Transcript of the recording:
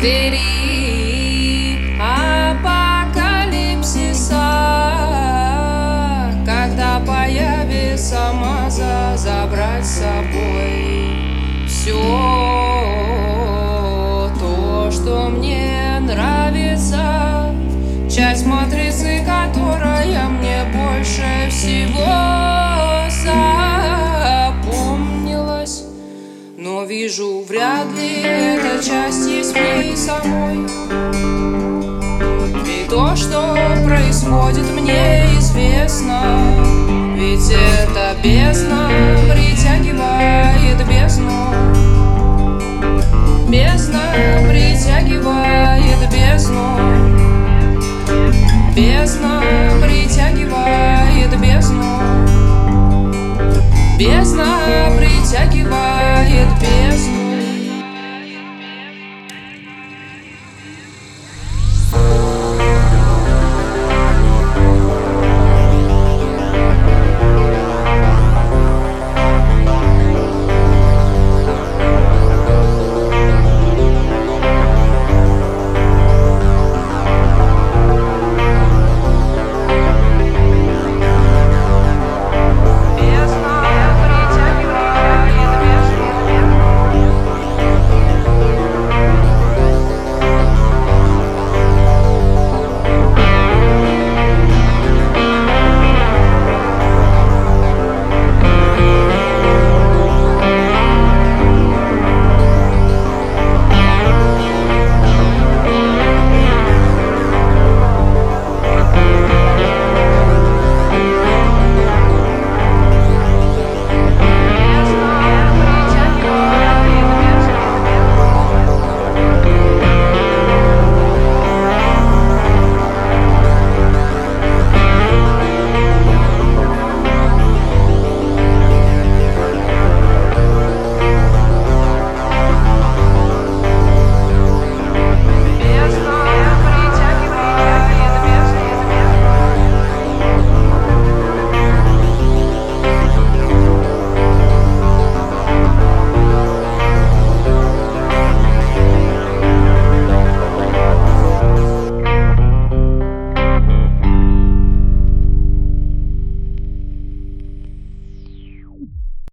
двери. Апокалипсиса Когда появится маза забрать с собой Все то, что мне нравится. Часть матрицы, которая мне больше всего запомнилась Но вижу, вряд ли и самой. Ведь то, что происходит, мне известно. Ведь это бездна